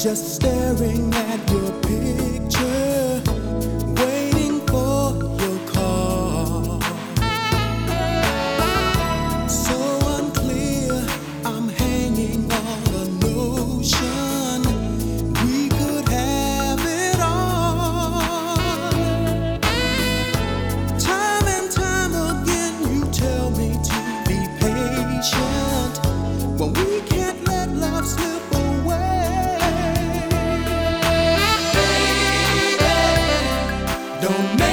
just staring at your picture, waiting for your call. So unclear, I'm hanging on a notion we could have it all. Time and time again, you tell me to be patient, but we Don't make